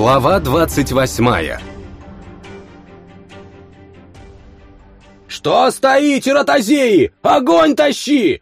Глава 28 «Что стоите, ротозеи? Огонь тащи!»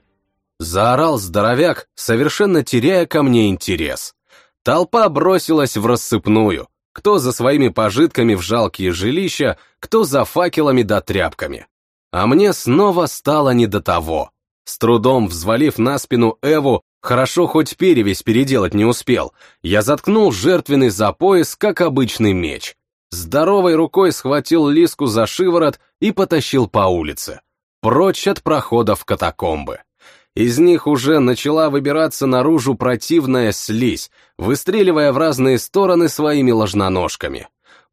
Заорал здоровяк, совершенно теряя ко мне интерес. Толпа бросилась в рассыпную. Кто за своими пожитками в жалкие жилища, кто за факелами да тряпками. А мне снова стало не до того. С трудом взвалив на спину Эву, хорошо хоть перевесь переделать не успел, я заткнул жертвенный за пояс, как обычный меч. Здоровой рукой схватил Лиску за шиворот и потащил по улице. Прочь от прохода в катакомбы. Из них уже начала выбираться наружу противная слизь, выстреливая в разные стороны своими ложноножками.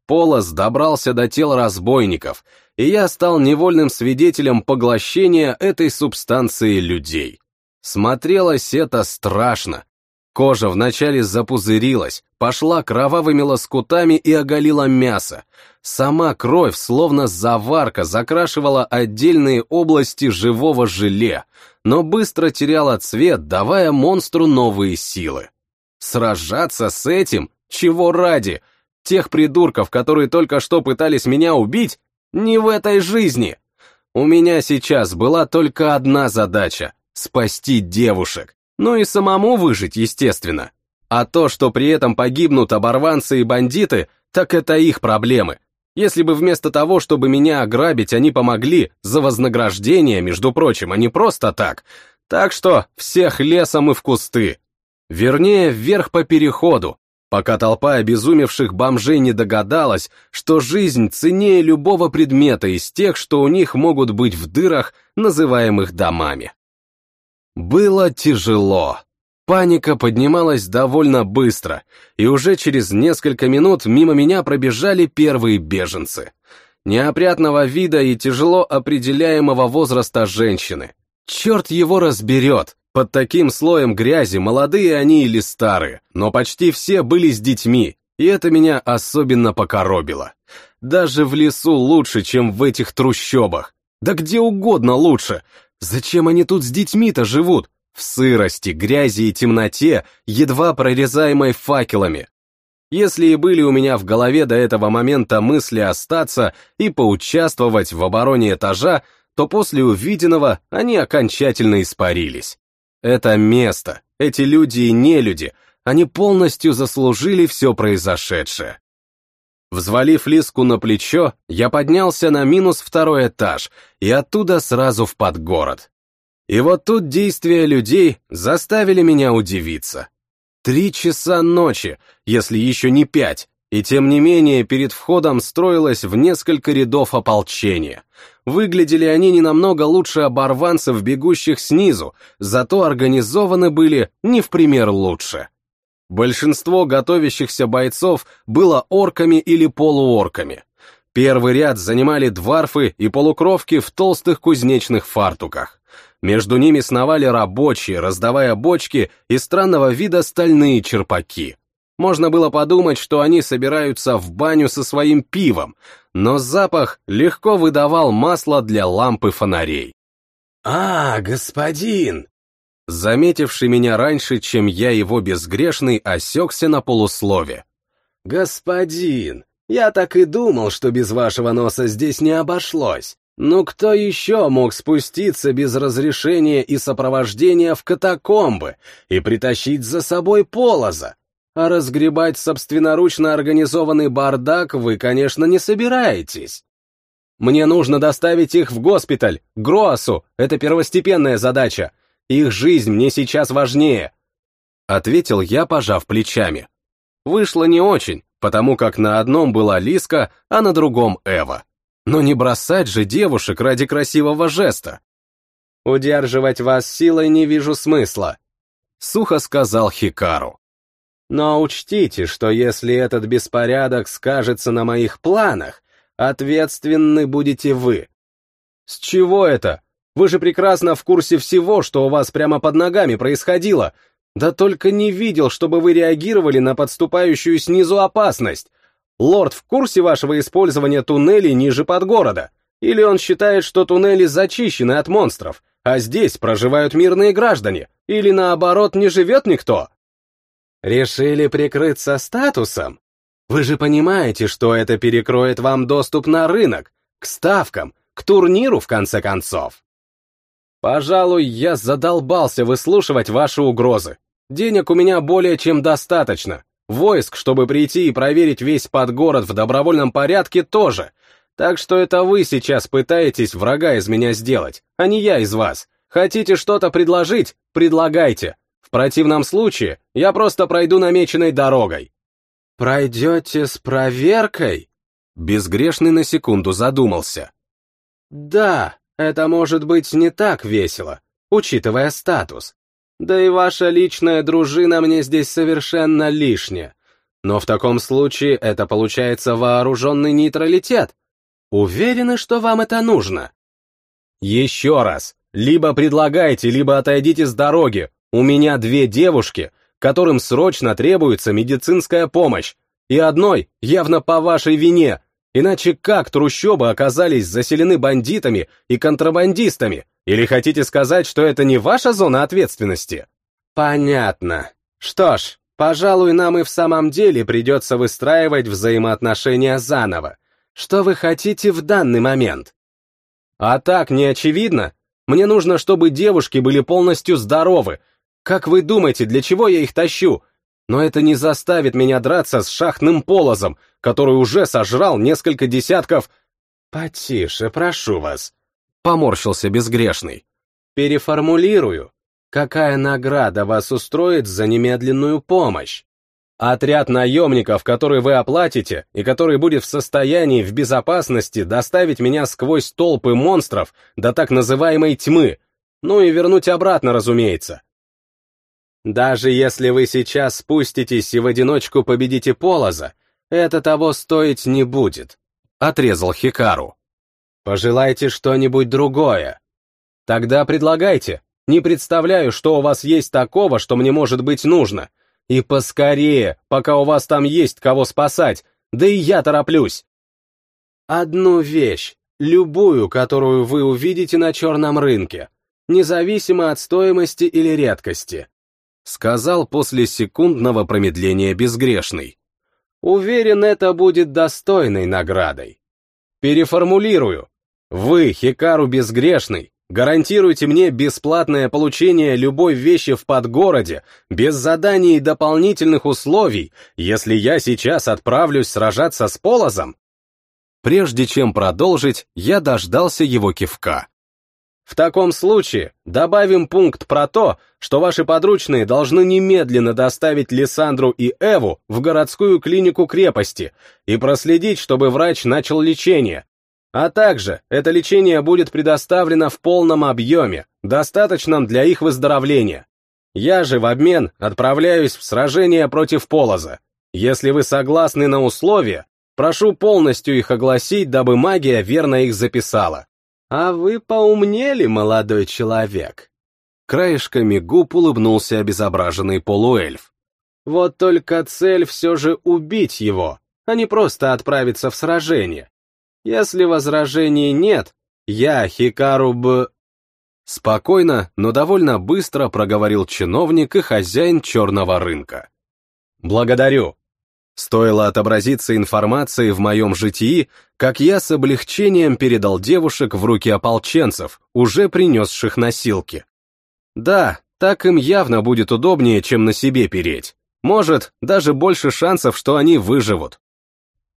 Полос добрался до тел разбойников, и я стал невольным свидетелем поглощения этой субстанции людей. Смотрелось это страшно. Кожа вначале запузырилась, пошла кровавыми лоскутами и оголила мясо. Сама кровь, словно заварка, закрашивала отдельные области живого желе, но быстро теряла цвет, давая монстру новые силы. Сражаться с этим? Чего ради? Тех придурков, которые только что пытались меня убить? Не в этой жизни. У меня сейчас была только одна задача — спасти девушек. Ну и самому выжить, естественно. А то, что при этом погибнут оборванцы и бандиты, так это их проблемы. Если бы вместо того, чтобы меня ограбить, они помогли за вознаграждение, между прочим, а не просто так. Так что всех лесом и в кусты. Вернее, вверх по переходу, пока толпа обезумевших бомжей не догадалась, что жизнь ценнее любого предмета из тех, что у них могут быть в дырах, называемых домами. Было тяжело. Паника поднималась довольно быстро, и уже через несколько минут мимо меня пробежали первые беженцы. Неопрятного вида и тяжело определяемого возраста женщины. Черт его разберет, под таким слоем грязи, молодые они или старые, но почти все были с детьми, и это меня особенно покоробило. Даже в лесу лучше, чем в этих трущобах. Да где угодно лучше. Зачем они тут с детьми-то живут? В сырости, грязи и темноте, едва прорезаемой факелами. Если и были у меня в голове до этого момента мысли остаться и поучаствовать в обороне этажа, то после увиденного они окончательно испарились. Это место, эти люди и нелюди, они полностью заслужили все произошедшее. Взвалив Лиску на плечо, я поднялся на минус второй этаж и оттуда сразу в подгород. И вот тут действия людей заставили меня удивиться. Три часа ночи, если еще не пять, и тем не менее перед входом строилось в несколько рядов ополчения. Выглядели они не намного лучше оборванцев, бегущих снизу, зато организованы были не в пример лучше. Большинство готовящихся бойцов было орками или полуорками. Первый ряд занимали дварфы и полукровки в толстых кузнечных фартуках. Между ними сновали рабочие, раздавая бочки и странного вида стальные черпаки. Можно было подумать, что они собираются в баню со своим пивом, но запах легко выдавал масло для лампы фонарей. «А, господин!» Заметивший меня раньше, чем я его безгрешный, осекся на полуслове. «Господин, я так и думал, что без вашего носа здесь не обошлось. Ну кто еще мог спуститься без разрешения и сопровождения в катакомбы и притащить за собой полоза? А разгребать собственноручно организованный бардак вы, конечно, не собираетесь. Мне нужно доставить их в госпиталь, Гроасу, это первостепенная задача. Их жизнь мне сейчас важнее. Ответил я, пожав плечами. Вышло не очень, потому как на одном была Лиска, а на другом Эва. Но не бросать же девушек ради красивого жеста. Удерживать вас силой не вижу смысла, сухо сказал Хикару. Но учтите, что если этот беспорядок скажется на моих планах, ответственны будете вы. С чего это? Вы же прекрасно в курсе всего, что у вас прямо под ногами происходило. Да только не видел, чтобы вы реагировали на подступающую снизу опасность. Лорд в курсе вашего использования туннелей ниже подгорода? Или он считает, что туннели зачищены от монстров, а здесь проживают мирные граждане? Или наоборот, не живет никто? Решили прикрыться статусом? Вы же понимаете, что это перекроет вам доступ на рынок, к ставкам, к турниру, в конце концов. Пожалуй, я задолбался выслушивать ваши угрозы. Денег у меня более чем достаточно. Войск, чтобы прийти и проверить весь подгород в добровольном порядке, тоже. Так что это вы сейчас пытаетесь врага из меня сделать, а не я из вас. Хотите что-то предложить? Предлагайте. В противном случае я просто пройду намеченной дорогой. Пройдете с проверкой? Безгрешный на секунду задумался. Да, это может быть не так весело, учитывая статус. Да и ваша личная дружина мне здесь совершенно лишняя. Но в таком случае это получается вооруженный нейтралитет. Уверены, что вам это нужно? Еще раз, либо предлагайте, либо отойдите с дороги. У меня две девушки, которым срочно требуется медицинская помощь, и одной явно по вашей вине, иначе как трущобы оказались заселены бандитами и контрабандистами? Или хотите сказать, что это не ваша зона ответственности? Понятно. Что ж, пожалуй, нам и в самом деле придется выстраивать взаимоотношения заново. Что вы хотите в данный момент? А так не очевидно? Мне нужно, чтобы девушки были полностью здоровы. Как вы думаете, для чего я их тащу? Но это не заставит меня драться с шахтным полозом, который уже сожрал несколько десятков... Потише, прошу вас. Поморщился безгрешный. Переформулирую. Какая награда вас устроит за немедленную помощь? Отряд наемников, который вы оплатите, и который будет в состоянии в безопасности доставить меня сквозь толпы монстров до так называемой тьмы, ну и вернуть обратно, разумеется. Даже если вы сейчас спуститесь и в одиночку победите Полоза, это того стоить не будет, — отрезал Хикару. Пожелайте что-нибудь другое. Тогда предлагайте. Не представляю, что у вас есть такого, что мне может быть нужно. И поскорее, пока у вас там есть кого спасать, да и я тороплюсь. Одну вещь, любую, которую вы увидите на черном рынке, независимо от стоимости или редкости, сказал после секундного промедления безгрешный. Уверен, это будет достойной наградой. Переформулирую. Вы, Хикару Безгрешный, Гарантируйте мне бесплатное получение любой вещи в подгороде, без заданий и дополнительных условий, если я сейчас отправлюсь сражаться с Полозом? Прежде чем продолжить, я дождался его кивка. В таком случае добавим пункт про то, что ваши подручные должны немедленно доставить Лиссандру и Эву в городскую клинику крепости и проследить, чтобы врач начал лечение, а также это лечение будет предоставлено в полном объеме, достаточном для их выздоровления. Я же в обмен отправляюсь в сражение против Полоза. Если вы согласны на условия, прошу полностью их огласить, дабы магия верно их записала. А вы поумнели, молодой человек. Краешками губ улыбнулся обезображенный полуэльф. Вот только цель все же убить его, а не просто отправиться в сражение. Если возражений нет, я, Хикару Б... Спокойно, но довольно быстро проговорил чиновник и хозяин черного рынка. Благодарю. Стоило отобразиться информации в моем житии, как я с облегчением передал девушек в руки ополченцев, уже принесших носилки. Да, так им явно будет удобнее, чем на себе переть. Может, даже больше шансов, что они выживут.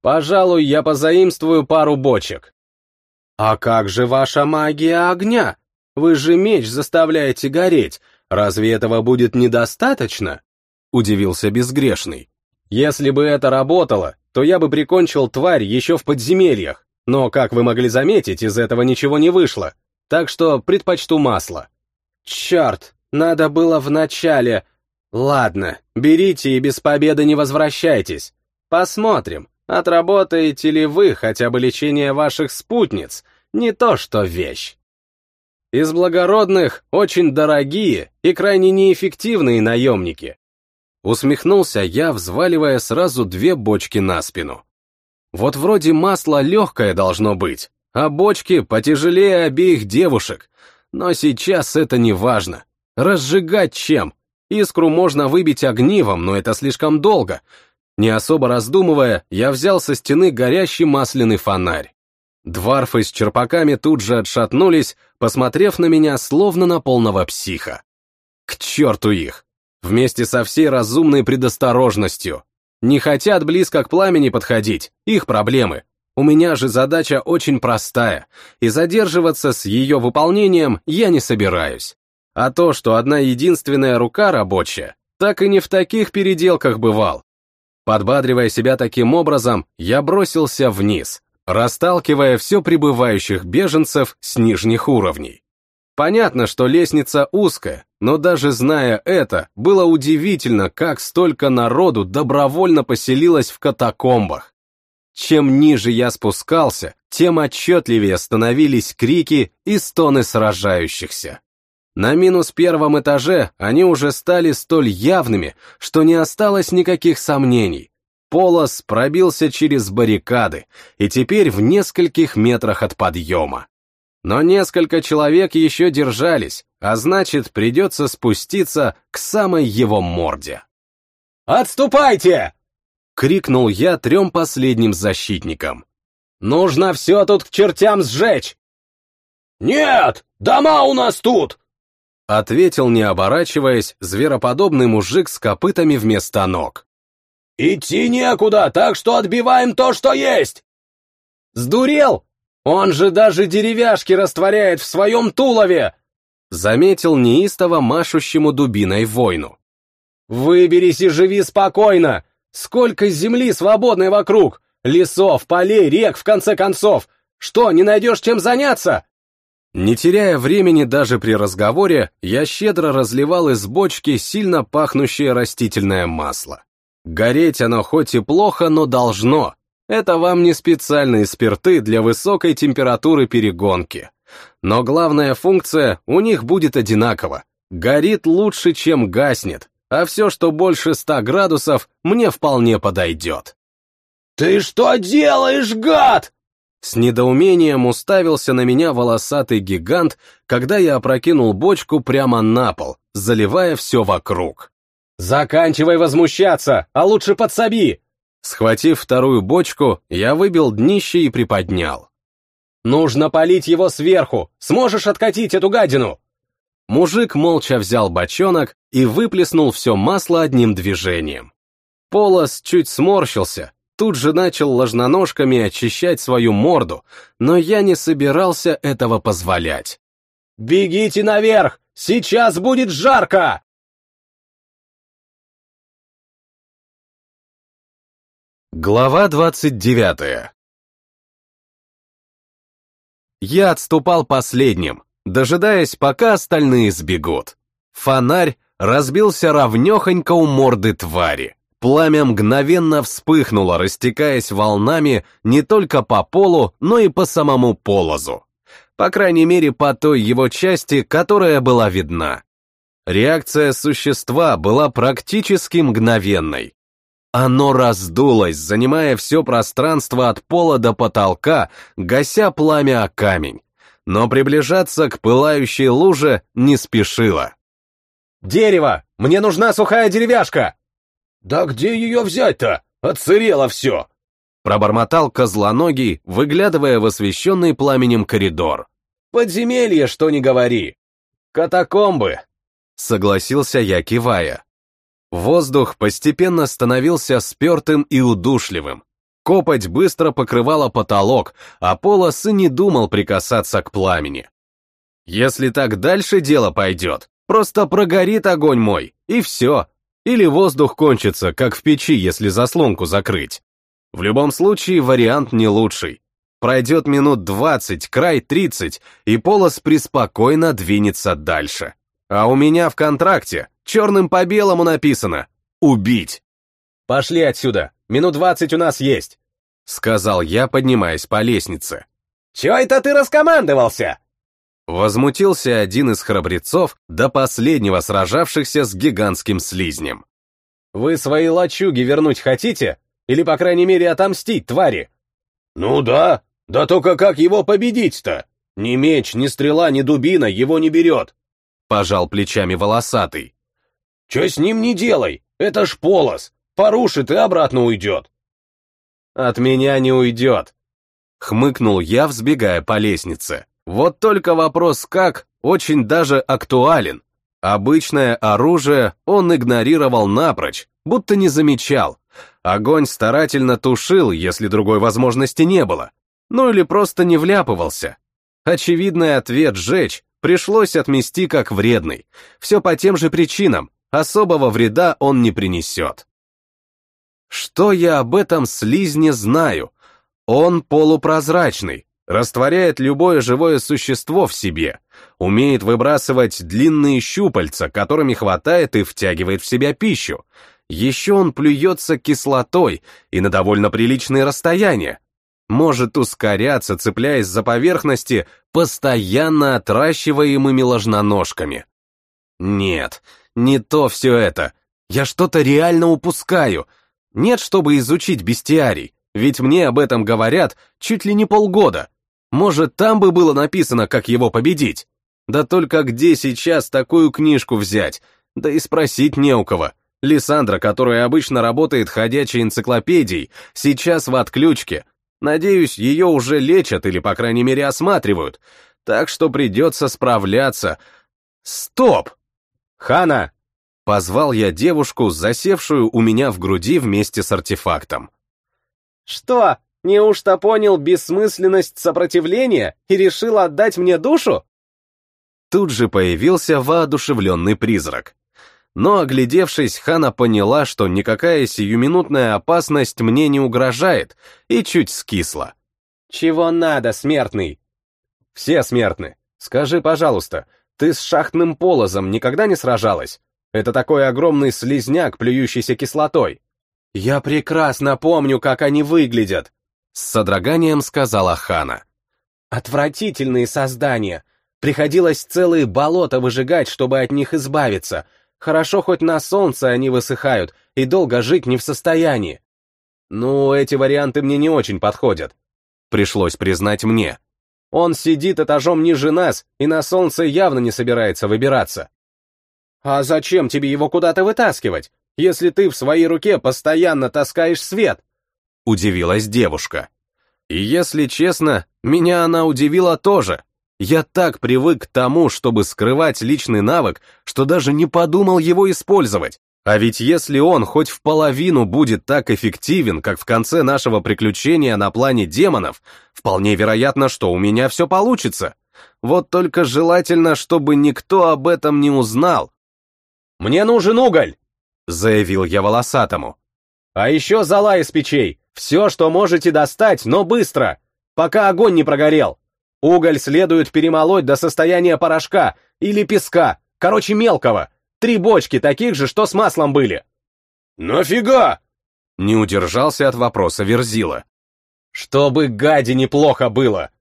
Пожалуй, я позаимствую пару бочек. А как же ваша магия огня? Вы же меч заставляете гореть. Разве этого будет недостаточно? Удивился безгрешный. Если бы это работало, то я бы прикончил тварь еще в подземельях. Но, как вы могли заметить, из этого ничего не вышло. Так что предпочту масло. Черт, надо было в начале. Ладно, берите и без победы не возвращайтесь. Посмотрим, Отработаете ли вы хотя бы лечение ваших спутниц? Не то что вещь. Из благородных очень дорогие и крайне неэффективные наемники. Усмехнулся я, взваливая сразу две бочки на спину. Вот вроде масло легкое должно быть, а бочки потяжелее обеих девушек. Но сейчас это не важно. Разжигать чем? Искру можно выбить огнивом, но это слишком долго. Не особо раздумывая, я взял со стены горящий масляный фонарь. Дварфы с черпаками тут же отшатнулись, посмотрев на меня словно на полного психа. К черту их! Вместе со всей разумной предосторожностью. Не хотят близко к пламени подходить, их проблемы. У меня же задача очень простая, и задерживаться с ее выполнением я не собираюсь. А то, что одна единственная рука рабочая, так и не в таких переделках бывал. Подбадривая себя таким образом, я бросился вниз, расталкивая все прибывающих беженцев с нижних уровней. Понятно, что лестница узкая, но даже зная это, было удивительно, как столько народу добровольно поселилось в катакомбах. Чем ниже я спускался, тем отчетливее становились крики и стоны сражающихся. На минус первом этаже они уже стали столь явными, что не осталось никаких сомнений. Полос пробился через баррикады и теперь в нескольких метрах от подъема. Но несколько человек еще держались, а значит, придется спуститься к самой его морде. «Отступайте!» — крикнул я трем последним защитникам. «Нужно все тут к чертям сжечь!» «Нет! Дома у нас тут!» Ответил, не оборачиваясь, звероподобный мужик с копытами вместо ног. «Идти некуда, так что отбиваем то, что есть!» «Сдурел? Он же даже деревяшки растворяет в своем тулове!» Заметил неистово машущему дубиной войну. «Выберись и живи спокойно! Сколько земли свободной вокруг! Лесов, полей, рек, в конце концов! Что, не найдешь чем заняться?» Не теряя времени даже при разговоре, я щедро разливал из бочки сильно пахнущее растительное масло. Гореть оно хоть и плохо, но должно. Это вам не специальные спирты для высокой температуры перегонки. Но главная функция у них будет одинакова. Горит лучше, чем гаснет, а все, что больше ста градусов, мне вполне подойдет. «Ты что делаешь, гад?» С недоумением уставился на меня волосатый гигант, когда я опрокинул бочку прямо на пол, заливая все вокруг. «Заканчивай возмущаться, а лучше подсоби!» Схватив вторую бочку, я выбил днище и приподнял. «Нужно полить его сверху! Сможешь откатить эту гадину?» Мужик молча взял бочонок и выплеснул все масло одним движением. Полос чуть сморщился, тут же начал ложноножками очищать свою морду, но я не собирался этого позволять. «Бегите наверх! Сейчас будет жарко!» Глава двадцать девятая Я отступал последним, дожидаясь, пока остальные сбегут. Фонарь разбился ровнехонько у морды твари. Пламя мгновенно вспыхнуло, растекаясь волнами не только по полу, но и по самому полозу. По крайней мере, по той его части, которая была видна. Реакция существа была практически мгновенной. Оно раздулось, занимая все пространство от пола до потолка, гася пламя о камень. Но приближаться к пылающей луже не спешило. «Дерево! Мне нужна сухая деревяшка!» «Да где ее взять-то? Отсырело все!» Пробормотал козлоногий, выглядывая в освещенный пламенем коридор. «Подземелье, что не говори!» «Катакомбы!» Согласился я, кивая. Воздух постепенно становился спертым и удушливым. Копоть быстро покрывала потолок, а Полос и не думал прикасаться к пламени. Если так дальше дело пойдет, просто прогорит огонь мой, и все, или воздух кончится, как в печи, если заслонку закрыть. В любом случае, вариант не лучший. Пройдет минут 20, край 30, и полос преспокойно двинется дальше. А у меня в контракте черным по белому написано «Убить». «Пошли отсюда, минут 20 у нас есть», — сказал я, поднимаясь по лестнице. «Чего это ты раскомандовался?» Возмутился один из храбрецов, до последнего сражавшихся с гигантским слизнем. «Вы свои лачуги вернуть хотите? Или, по крайней мере, отомстить, твари?» «Ну да, да только как его победить-то? Ни меч, ни стрела, ни дубина его не берет!» Пожал плечами волосатый. «Че с ним не делай? Это ж полос! порушит и обратно уйдет. От меня не уйдет. Хмыкнул я, взбегая по лестнице. Вот только вопрос «как» очень даже актуален. Обычное оружие он игнорировал напрочь, будто не замечал. Огонь старательно тушил, если другой возможности не было. Ну или просто не вляпывался. Очевидный ответ «жечь» пришлось отмести как вредный. Все по тем же причинам, особого вреда он не принесет. Что я об этом слизне знаю? Он полупрозрачный, растворяет любое живое существо в себе, умеет выбрасывать длинные щупальца, которыми хватает и втягивает в себя пищу. Еще он плюется кислотой и на довольно приличные расстояния. Может ускоряться, цепляясь за поверхности, постоянно отращиваемыми ложноножками. Нет, не то все это. Я что-то реально упускаю. Нет, чтобы изучить бестиарий, ведь мне об этом говорят чуть ли не полгода. Может, там бы было написано, как его победить? Да только где сейчас такую книжку взять? Да и спросить не у кого. Лиссандра, которая обычно работает ходячей энциклопедией, сейчас в отключке. Надеюсь, ее уже лечат или, по крайней мере, осматривают. Так что придется справляться. Стоп! Хана! Позвал я девушку, засевшую у меня в груди вместе с артефактом. Что, неужто понял бессмысленность сопротивления и решил отдать мне душу? Тут же появился воодушевленный призрак. Но, оглядевшись, Хана поняла, что никакая сиюминутная опасность мне не угрожает, и чуть скисла. «Чего надо, смертный?» «Все смертны. Скажи, пожалуйста, ты с шахтным полозом никогда не сражалась? Это такой огромный слизняк, плюющийся кислотой». «Я прекрасно помню, как они выглядят», — с содроганием сказала Хана. «Отвратительные создания. Приходилось целые болота выжигать, чтобы от них избавиться. Хорошо, хоть на солнце они высыхают, и долго жить не в состоянии». «Ну, эти варианты мне не очень подходят», — пришлось признать мне. «Он сидит этажом ниже нас, и на солнце явно не собирается выбираться». «А зачем тебе его куда-то вытаскивать? если ты в своей руке постоянно таскаешь свет?» Удивилась девушка. И если честно, меня она удивила тоже. Я так привык к тому, чтобы скрывать личный навык, что даже не подумал его использовать. А ведь если он хоть в половину будет так эффективен, как в конце нашего приключения на плане демонов, вполне вероятно, что у меня все получится. Вот только желательно, чтобы никто об этом не узнал. «Мне нужен уголь!» заявил я волосатому. «А еще зола из печей! Все, что можете достать, но быстро! Пока огонь не прогорел! Уголь следует перемолоть до состояния порошка или песка, короче мелкого. Три бочки таких же, что с маслом были». «Нафига?» Не удержался от вопроса Верзила. «Чтобы гаде неплохо было!»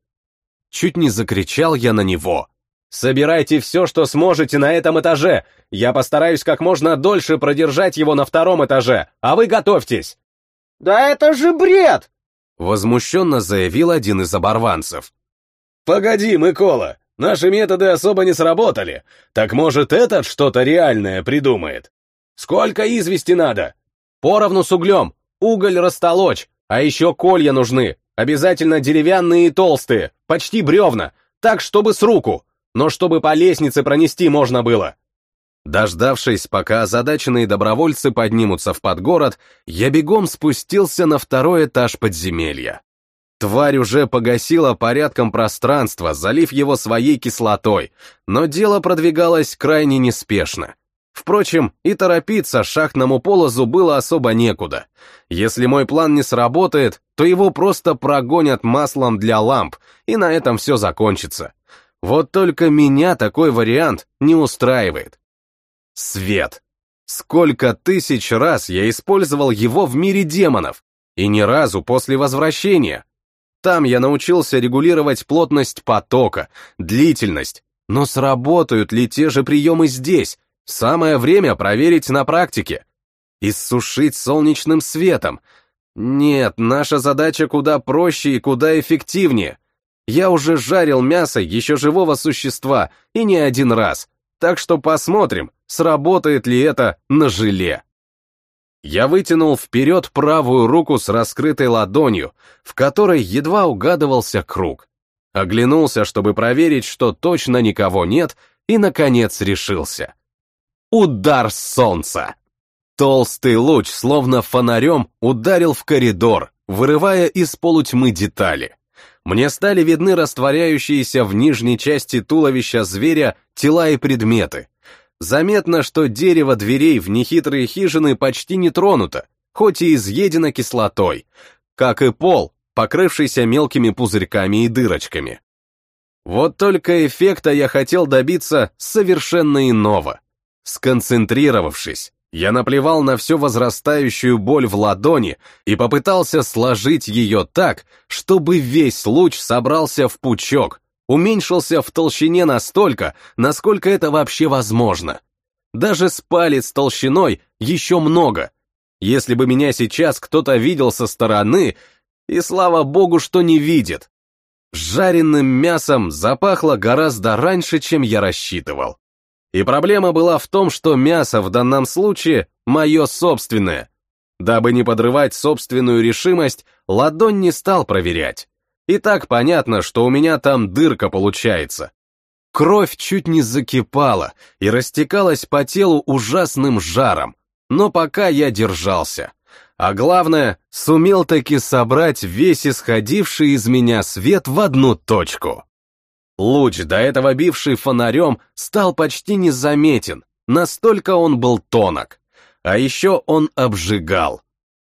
Чуть не закричал я на него. Собирайте все, что сможете на этом этаже. Я постараюсь как можно дольше продержать его на втором этаже, а вы готовьтесь. Да это же бред! Возмущенно заявил один из оборванцев. Погоди, Микола, наши методы особо не сработали. Так может этот что-то реальное придумает? Сколько извести надо? Поровну с углем, уголь растолочь, а еще колья нужны, обязательно деревянные и толстые, почти бревна, так, чтобы с руку но чтобы по лестнице пронести можно было. Дождавшись, пока озадаченные добровольцы поднимутся в подгород, я бегом спустился на второй этаж подземелья. Тварь уже погасила порядком пространства, залив его своей кислотой, но дело продвигалось крайне неспешно. Впрочем, и торопиться шахтному полозу было особо некуда. Если мой план не сработает, то его просто прогонят маслом для ламп, и на этом все закончится. Вот только меня такой вариант не устраивает. Свет. Сколько тысяч раз я использовал его в мире демонов, и ни разу после возвращения. Там я научился регулировать плотность потока, длительность, но сработают ли те же приемы здесь? Самое время проверить на практике. Иссушить солнечным светом. Нет, наша задача куда проще и куда эффективнее. Я уже жарил мясо еще живого существа, и не один раз. Так что посмотрим, сработает ли это на желе. Я вытянул вперед правую руку с раскрытой ладонью, в которой едва угадывался круг. Оглянулся, чтобы проверить, что точно никого нет, и, наконец, решился. Удар солнца! Толстый луч, словно фонарем, ударил в коридор, вырывая из полутьмы детали. Мне стали видны растворяющиеся в нижней части туловища зверя тела и предметы. Заметно, что дерево дверей в нехитрые хижины почти не тронуто, хоть и изъедено кислотой, как и пол, покрывшийся мелкими пузырьками и дырочками. Вот только эффекта я хотел добиться совершенно иного. Сконцентрировавшись, я наплевал на всю возрастающую боль в ладони и попытался сложить ее так, чтобы весь луч собрался в пучок, уменьшился в толщине настолько, насколько это вообще возможно. Даже с палец толщиной еще много. Если бы меня сейчас кто-то видел со стороны, и слава богу, что не видит. Жареным мясом запахло гораздо раньше, чем я рассчитывал. И проблема была в том, что мясо в данном случае мое собственное. Дабы не подрывать собственную решимость, ладонь не стал проверять. И так понятно, что у меня там дырка получается. Кровь чуть не закипала и растекалась по телу ужасным жаром, но пока я держался. А главное, сумел таки собрать весь исходивший из меня свет в одну точку. Луч, до этого бивший фонарем, стал почти незаметен, настолько он был тонок. А еще он обжигал.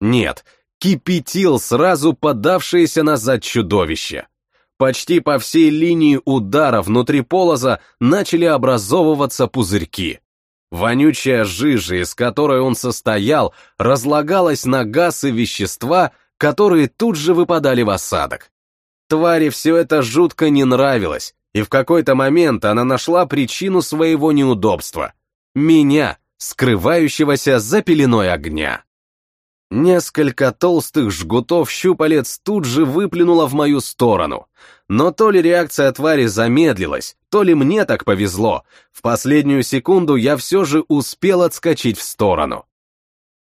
Нет, кипятил сразу подавшееся назад чудовище. Почти по всей линии удара внутри полоза начали образовываться пузырьки. Вонючая жижа, из которой он состоял, разлагалась на газ и вещества, которые тут же выпадали в осадок. Твари все это жутко не нравилось, и в какой-то момент она нашла причину своего неудобства. Меня, скрывающегося за пеленой огня. Несколько толстых жгутов щупалец тут же выплюнуло в мою сторону. Но то ли реакция твари замедлилась, то ли мне так повезло. В последнюю секунду я все же успел отскочить в сторону.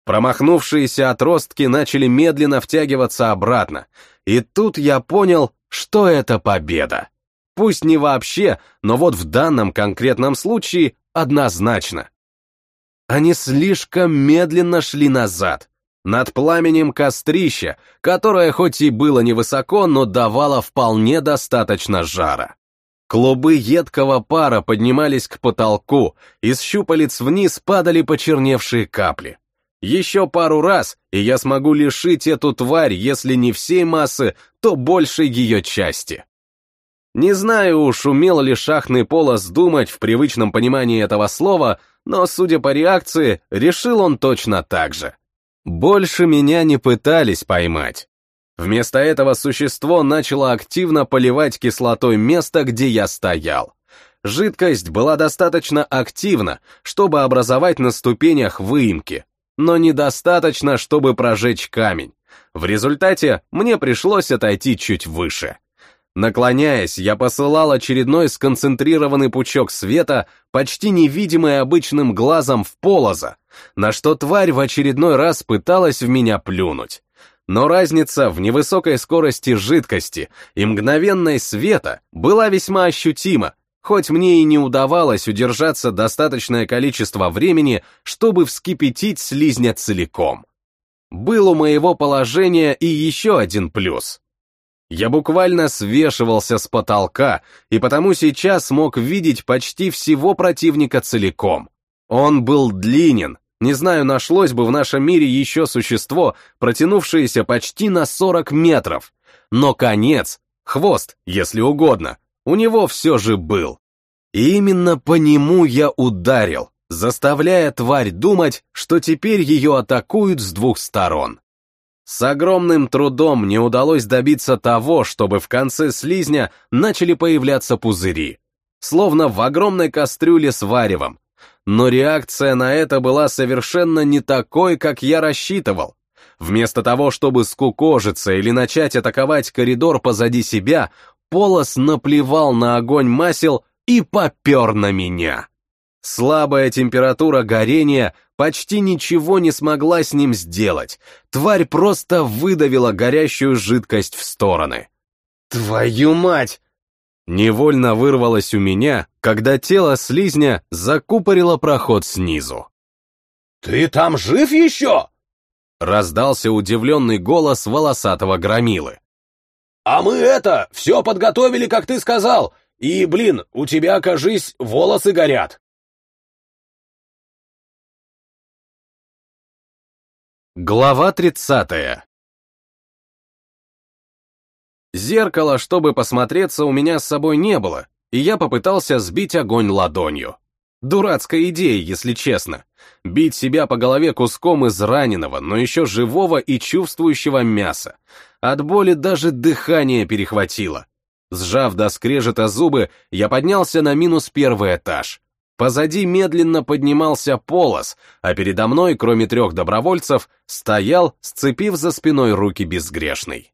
Промахнувшиеся отростки начали медленно втягиваться обратно, и тут я понял, что это победа. Пусть не вообще, но вот в данном конкретном случае однозначно. Они слишком медленно шли назад, над пламенем кострища, которое хоть и было невысоко, но давало вполне достаточно жара. Клубы едкого пара поднимались к потолку, из щупалец вниз падали почерневшие капли. Еще пару раз, и я смогу лишить эту тварь, если не всей массы, то большей ее части. Не знаю уж, умел ли шахный полос думать в привычном понимании этого слова, но, судя по реакции, решил он точно так же. Больше меня не пытались поймать. Вместо этого существо начало активно поливать кислотой место, где я стоял. Жидкость была достаточно активна, чтобы образовать на ступенях выемки, но недостаточно, чтобы прожечь камень. В результате мне пришлось отойти чуть выше. Наклоняясь, я посылал очередной сконцентрированный пучок света, почти невидимый обычным глазом в полоза, на что тварь в очередной раз пыталась в меня плюнуть. Но разница в невысокой скорости жидкости и мгновенной света была весьма ощутима, хоть мне и не удавалось удержаться достаточное количество времени, чтобы вскипятить слизня целиком. Был у моего положения и еще один плюс — я буквально свешивался с потолка, и потому сейчас мог видеть почти всего противника целиком. Он был длинен, не знаю, нашлось бы в нашем мире еще существо, протянувшееся почти на 40 метров. Но конец, хвост, если угодно, у него все же был. И именно по нему я ударил, заставляя тварь думать, что теперь ее атакуют с двух сторон. С огромным трудом мне удалось добиться того, чтобы в конце слизня начали появляться пузыри, словно в огромной кастрюле с варевом. Но реакция на это была совершенно не такой, как я рассчитывал. Вместо того, чтобы скукожиться или начать атаковать коридор позади себя, Полос наплевал на огонь масел и попер на меня. Слабая температура горения почти ничего не смогла с ним сделать. Тварь просто выдавила горящую жидкость в стороны. «Твою мать!» Невольно вырвалось у меня, когда тело слизня закупорило проход снизу. «Ты там жив еще?» Раздался удивленный голос волосатого громилы. «А мы это, все подготовили, как ты сказал, и, блин, у тебя, кажись, волосы горят». Глава тридцатая Зеркала, чтобы посмотреться, у меня с собой не было, и я попытался сбить огонь ладонью. Дурацкая идея, если честно. Бить себя по голове куском из раненого, но еще живого и чувствующего мяса. От боли даже дыхание перехватило. Сжав до скрежета зубы, я поднялся на минус первый этаж. Позади медленно поднимался полос, а передо мной, кроме трех добровольцев, стоял, сцепив за спиной руки безгрешный.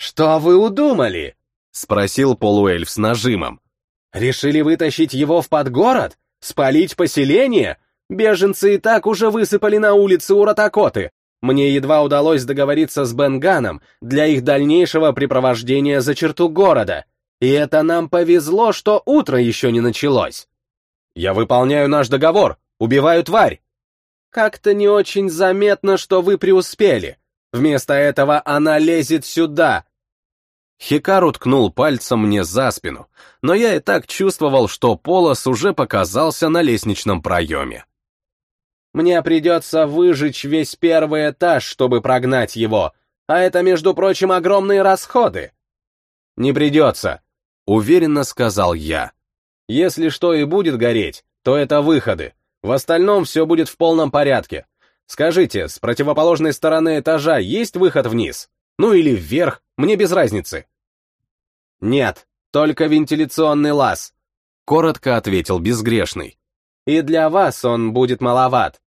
«Что вы удумали?» — спросил полуэльф с нажимом. «Решили вытащить его в подгород? Спалить поселение? Беженцы и так уже высыпали на улицы у Ротакоты. Мне едва удалось договориться с Бенганом для их дальнейшего припровождения за черту города. И это нам повезло, что утро еще не началось. Я выполняю наш договор, убиваю тварь. Как-то не очень заметно, что вы преуспели. Вместо этого она лезет сюда, Хикару ткнул пальцем мне за спину, но я и так чувствовал, что Полос уже показался на лестничном проеме. «Мне придется выжечь весь первый этаж, чтобы прогнать его, а это, между прочим, огромные расходы». «Не придется», — уверенно сказал я. «Если что и будет гореть, то это выходы. В остальном все будет в полном порядке. Скажите, с противоположной стороны этажа есть выход вниз? Ну или вверх, мне без разницы. Нет, только вентиляционный лаз, коротко ответил безгрешный. И для вас он будет маловат.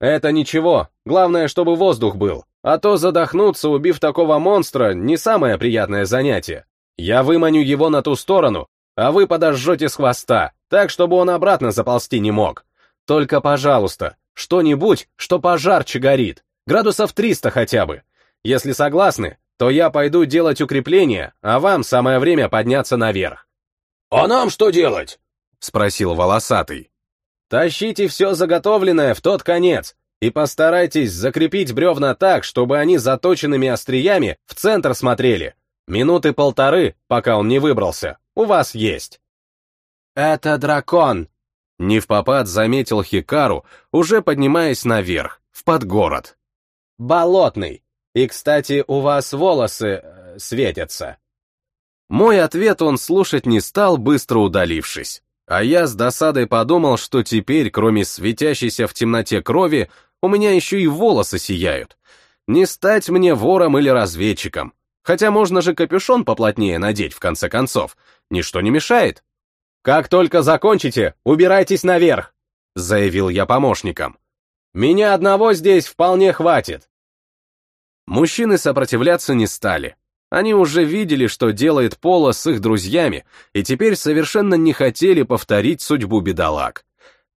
Это ничего, главное, чтобы воздух был, а то задохнуться, убив такого монстра, не самое приятное занятие. Я выманю его на ту сторону, а вы подожжете с хвоста, так, чтобы он обратно заползти не мог. Только, пожалуйста, что-нибудь, что пожарче горит, градусов 300 хотя бы. Если согласны, то я пойду делать укрепления, а вам самое время подняться наверх. «А нам что делать?» — спросил волосатый. «Тащите все заготовленное в тот конец и постарайтесь закрепить бревна так, чтобы они заточенными остриями в центр смотрели. Минуты полторы, пока он не выбрался, у вас есть». «Это дракон», — не в попад заметил Хикару, уже поднимаясь наверх, в подгород. «Болотный. И, кстати, у вас волосы э, светятся». Мой ответ он слушать не стал, быстро удалившись. А я с досадой подумал, что теперь, кроме светящейся в темноте крови, у меня еще и волосы сияют. Не стать мне вором или разведчиком. Хотя можно же капюшон поплотнее надеть, в конце концов. Ничто не мешает. «Как только закончите, убирайтесь наверх», — заявил я помощникам. «Меня одного здесь вполне хватит». Мужчины сопротивляться не стали. Они уже видели, что делает Пола с их друзьями, и теперь совершенно не хотели повторить судьбу бедолаг.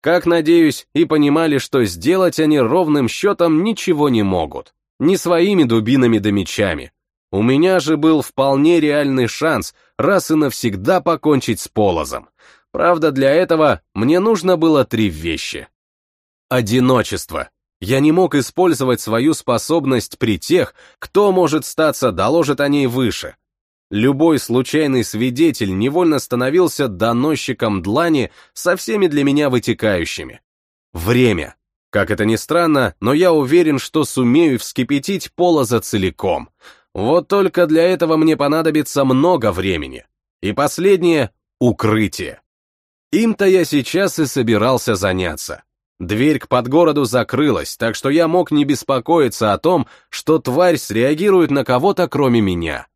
Как надеюсь, и понимали, что сделать они ровным счетом ничего не могут. Не своими дубинами да мечами. У меня же был вполне реальный шанс раз и навсегда покончить с Полозом. Правда, для этого мне нужно было три вещи. Одиночество. Я не мог использовать свою способность при тех, кто, может статься, доложит о ней выше. Любой случайный свидетель невольно становился доносчиком длани со всеми для меня вытекающими. Время. Как это ни странно, но я уверен, что сумею вскипятить полоза целиком. Вот только для этого мне понадобится много времени. И последнее — укрытие. Им-то я сейчас и собирался заняться. Дверь к подгороду закрылась, так что я мог не беспокоиться о том, что тварь среагирует на кого-то кроме меня.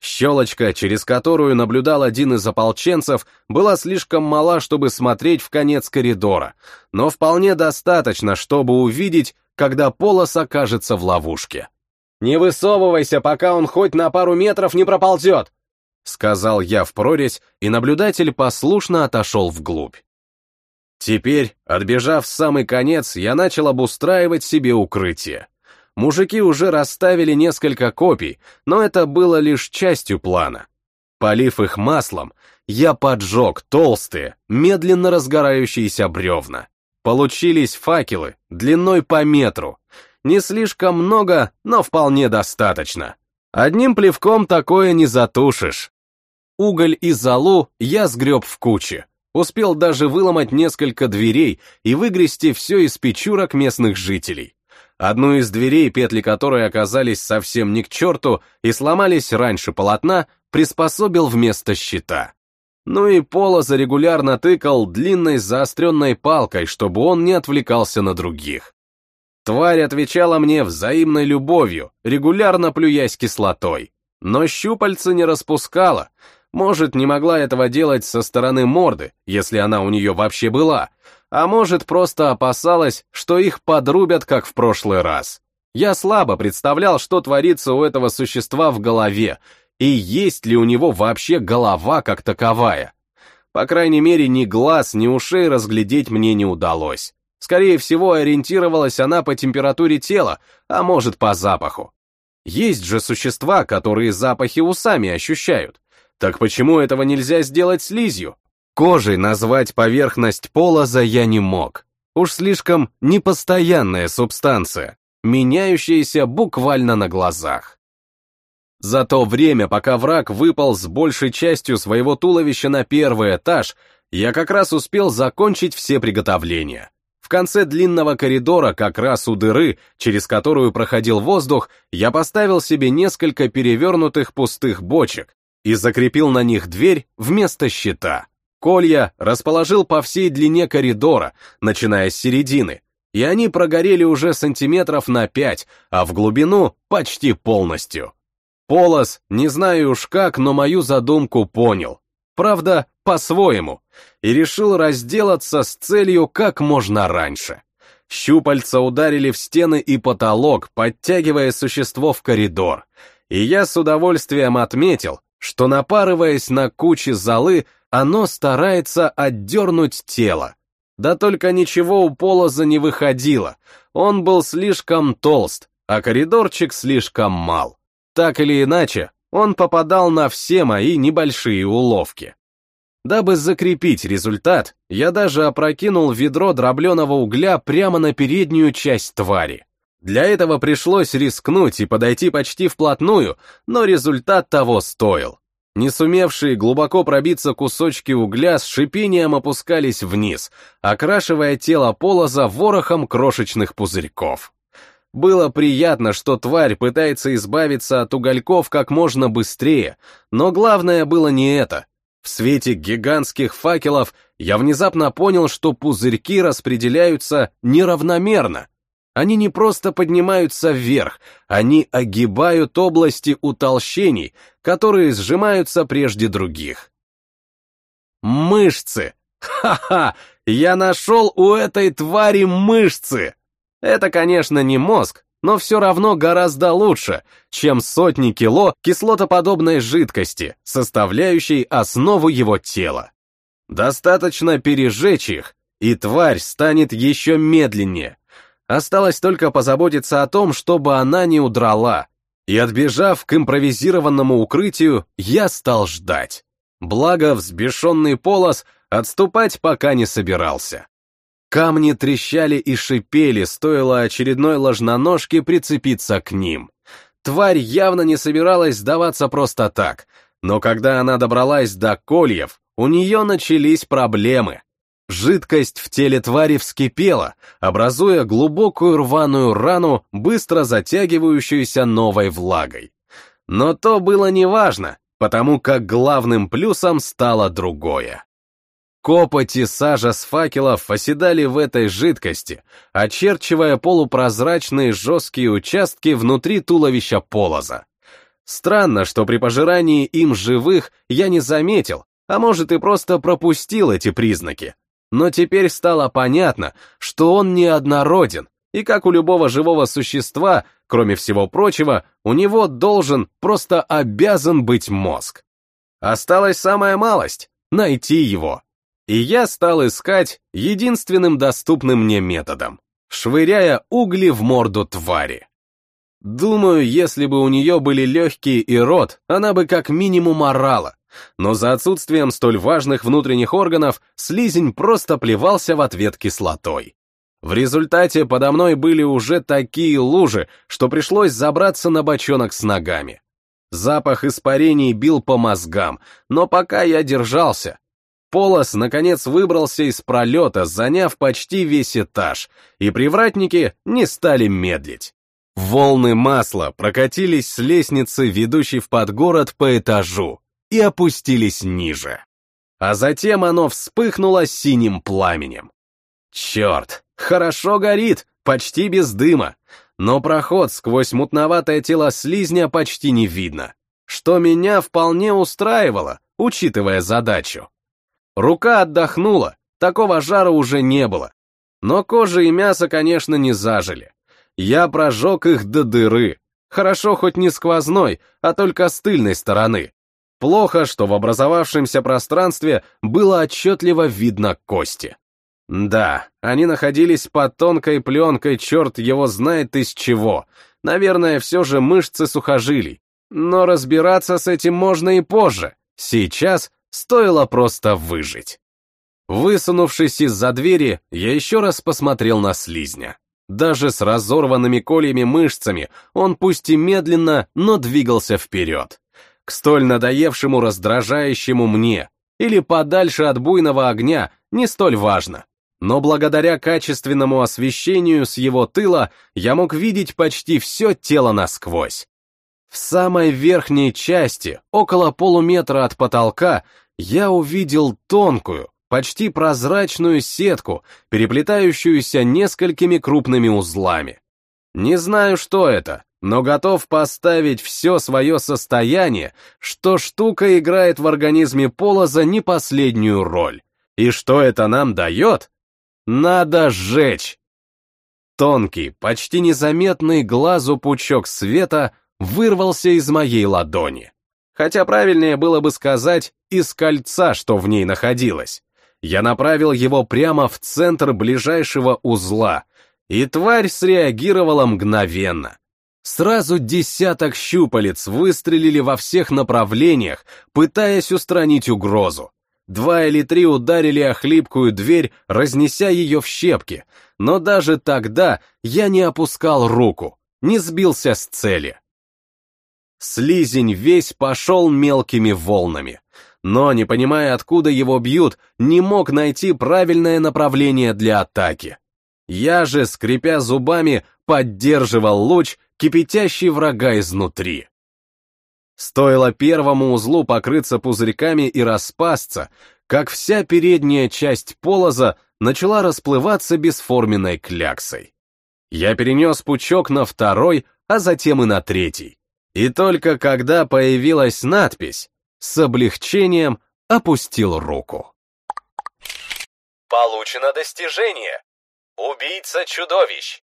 Щелочка, через которую наблюдал один из ополченцев, была слишком мала, чтобы смотреть в конец коридора, но вполне достаточно, чтобы увидеть, когда полос окажется в ловушке. «Не высовывайся, пока он хоть на пару метров не проползет!» Сказал я в прорезь, и наблюдатель послушно отошел вглубь. Теперь, отбежав самый конец, я начал обустраивать себе укрытие. Мужики уже расставили несколько копий, но это было лишь частью плана. Полив их маслом, я поджег толстые, медленно разгорающиеся бревна. Получились факелы длиной по метру. Не слишком много, но вполне достаточно. Одним плевком такое не затушишь. Уголь и золу я сгреб в куче. Успел даже выломать несколько дверей и выгрести все из печурок местных жителей. Одну из дверей, петли которой оказались совсем не к черту и сломались раньше полотна, приспособил вместо щита. Ну и Полоза регулярно тыкал длинной заостренной палкой, чтобы он не отвлекался на других. Тварь отвечала мне взаимной любовью, регулярно плюясь кислотой. Но щупальца не распускала, может, не могла этого делать со стороны морды, если она у нее вообще была, а может, просто опасалась, что их подрубят, как в прошлый раз. Я слабо представлял, что творится у этого существа в голове, и есть ли у него вообще голова как таковая. По крайней мере, ни глаз, ни ушей разглядеть мне не удалось. Скорее всего, ориентировалась она по температуре тела, а может, по запаху. Есть же существа, которые запахи усами ощущают. Так почему этого нельзя сделать слизью? Кожей назвать поверхность полоза я не мог. Уж слишком непостоянная субстанция, меняющаяся буквально на глазах. За то время, пока враг выпал с большей частью своего туловища на первый этаж, я как раз успел закончить все приготовления. В конце длинного коридора, как раз у дыры, через которую проходил воздух, я поставил себе несколько перевернутых пустых бочек, и закрепил на них дверь вместо щита. Колья расположил по всей длине коридора, начиная с середины, и они прогорели уже сантиметров на пять, а в глубину почти полностью. Полос, не знаю уж как, но мою задумку понял. Правда, по-своему, и решил разделаться с целью как можно раньше. Щупальца ударили в стены и потолок, подтягивая существо в коридор, и я с удовольствием отметил, что, напарываясь на кучи золы, оно старается отдернуть тело. Да только ничего у Полоза не выходило, он был слишком толст, а коридорчик слишком мал. Так или иначе, он попадал на все мои небольшие уловки. Дабы закрепить результат, я даже опрокинул ведро дробленого угля прямо на переднюю часть твари. Для этого пришлось рискнуть и подойти почти вплотную, но результат того стоил. Не сумевшие глубоко пробиться кусочки угля с шипением опускались вниз, окрашивая тело полоза ворохом крошечных пузырьков. Было приятно, что тварь пытается избавиться от угольков как можно быстрее, но главное было не это. В свете гигантских факелов я внезапно понял, что пузырьки распределяются неравномерно. Они не просто поднимаются вверх, они огибают области утолщений, которые сжимаются прежде других. Мышцы! Ха-ха! Я нашел у этой твари мышцы! Это, конечно, не мозг, но все равно гораздо лучше, чем сотни кило кислотоподобной жидкости, составляющей основу его тела. Достаточно пережечь их, и тварь станет еще медленнее, Осталось только позаботиться о том, чтобы она не удрала. И отбежав к импровизированному укрытию, я стал ждать. Благо, взбешенный полос отступать пока не собирался. Камни трещали и шипели, стоило очередной ложноножке прицепиться к ним. Тварь явно не собиралась сдаваться просто так, но когда она добралась до кольев, у нее начались проблемы. Жидкость в теле твари вскипела, образуя глубокую рваную рану, быстро затягивающуюся новой влагой. Но то было неважно, потому как главным плюсом стало другое. Копоть и сажа с факелов оседали в этой жидкости, очерчивая полупрозрачные жесткие участки внутри туловища полоза. Странно, что при пожирании им живых я не заметил, а может и просто пропустил эти признаки, но теперь стало понятно, что он неоднороден, и как у любого живого существа, кроме всего прочего, у него должен, просто обязан быть мозг. Осталась самая малость — найти его. И я стал искать единственным доступным мне методом, швыряя угли в морду твари. Думаю, если бы у нее были легкие и рот, она бы как минимум орала, но за отсутствием столь важных внутренних органов слизень просто плевался в ответ кислотой. В результате подо мной были уже такие лужи, что пришлось забраться на бочонок с ногами. Запах испарений бил по мозгам, но пока я держался. Полос, наконец, выбрался из пролета, заняв почти весь этаж, и привратники не стали медлить. Волны масла прокатились с лестницы, ведущей в подгород по этажу, и опустились ниже. А затем оно вспыхнуло синим пламенем. Черт, хорошо горит, почти без дыма, но проход сквозь мутноватое тело слизня почти не видно, что меня вполне устраивало, учитывая задачу. Рука отдохнула, такого жара уже не было, но кожа и мясо, конечно, не зажили. Я прожег их до дыры, хорошо хоть не сквозной, а только с тыльной стороны. Плохо, что в образовавшемся пространстве было отчетливо видно кости. Да, они находились под тонкой пленкой, черт его знает из чего. Наверное, все же мышцы сухожилий. Но разбираться с этим можно и позже. Сейчас стоило просто выжить. Высунувшись из-за двери, я еще раз посмотрел на слизня. Даже с разорванными кольями мышцами он пусть и медленно, но двигался вперед. К столь надоевшему раздражающему мне, или подальше от буйного огня, не столь важно но благодаря качественному освещению с его тыла я мог видеть почти все тело насквозь. В самой верхней части, около полуметра от потолка, я увидел тонкую, почти прозрачную сетку, переплетающуюся несколькими крупными узлами. Не знаю, что это, но готов поставить все свое состояние, что штука играет в организме Полоза не последнюю роль. И что это нам дает? Надо сжечь! Тонкий, почти незаметный глазу пучок света вырвался из моей ладони. Хотя правильнее было бы сказать из кольца, что в ней находилось. Я направил его прямо в центр ближайшего узла, и тварь среагировала мгновенно. Сразу десяток щупалец выстрелили во всех направлениях, пытаясь устранить угрозу. Два или три ударили о хлипкую дверь, разнеся ее в щепки, но даже тогда я не опускал руку, не сбился с цели. Слизень весь пошел мелкими волнами, но, не понимая, откуда его бьют, не мог найти правильное направление для атаки. Я же, скрипя зубами, поддерживал луч, кипятящий врага изнутри. Стоило первому узлу покрыться пузырьками и распасться, как вся передняя часть полоза начала расплываться бесформенной кляксой. Я перенес пучок на второй, а затем и на третий. И только когда появилась надпись, с облегчением опустил руку. Получено достижение. Убийца чудовищ.